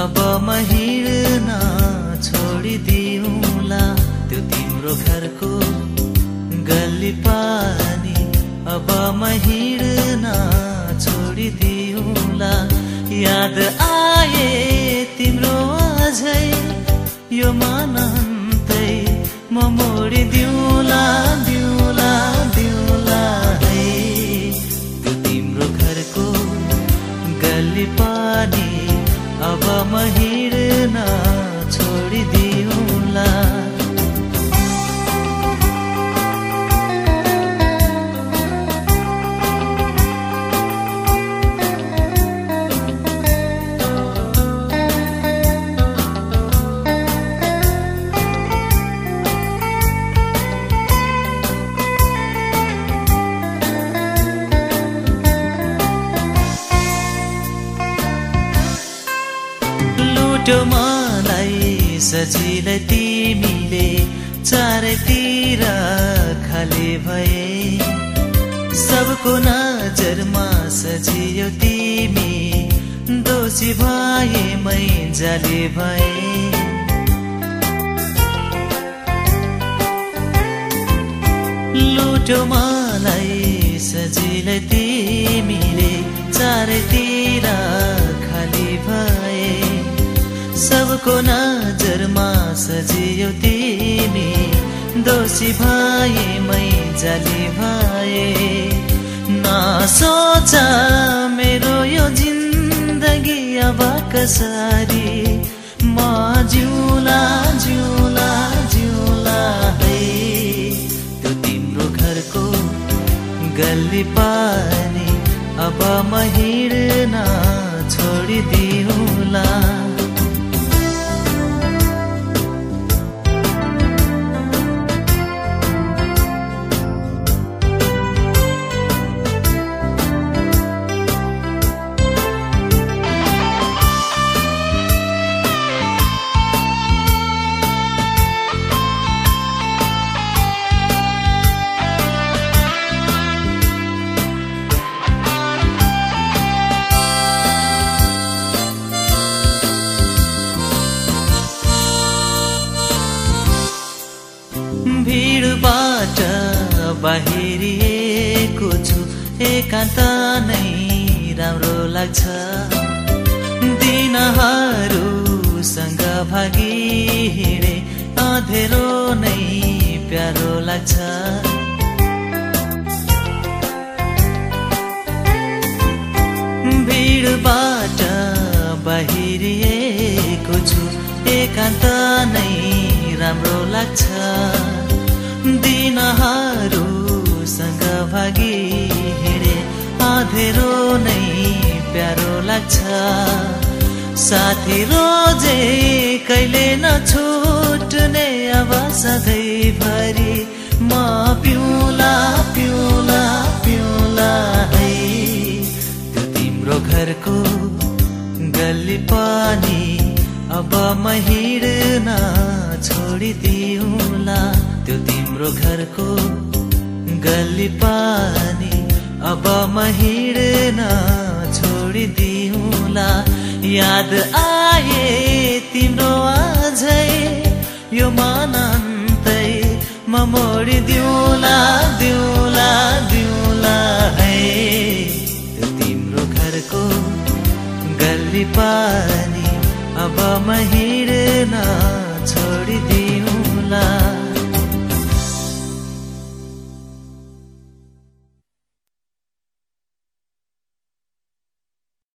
अब म हिँड्न छोडिदिउँला। त्यो तिम्रो घरको गल्ली पानी अब म हिँड्न छोडिदिउँला। याद आए तिम्रो अझै यो मनन्तै म मोडिदिउँला लुट्यो मलाई सजिलै तिमीले चारैतिर खाली भए। सबको नजरमा सजियो तिमी दोषी भए मै जाली भए। लुट्यो मलाई सजिलै तिमीले चारैतिर सबको नजरमा सजियो तिमी। दोषी भए मै जाली भए नसोच मेरो यो जिन्दगी अब कसरी? म जिउला जिउला जिउला है। त्यो तिम्रो घरको गल्ली पानी अब म हिँड्न छोडिदिउँला। बाहिरिएको छु। एकान्त नै राम्रो लाग्छ। दिनहरूसँग भागी अँधेरो नै प्यारो लाग्छ। भिडबाट बाहिरिएको छु। एकान्त नै राम्रो लाग्छ। हिँडे अँधेरो नै प्यारो लाग्छ। साथी रोजे कहिले नछुट्ने अब सधैँभरि म पिउला पिउला पिउला है। त्यो तिम्रो घरको गल्ली पानी अब म हिँड्न छोडिदिउँला। त्यो तिम्रो घरको गल्ली पानी अब म हिँड्न छोडिदिउँला। याद आए तिम्रो अझै यो मनन्तै म मोडिदिउँला दिउँला दिउँला है। तिम्रो घरको गल्ली पानी अब म हिँड्न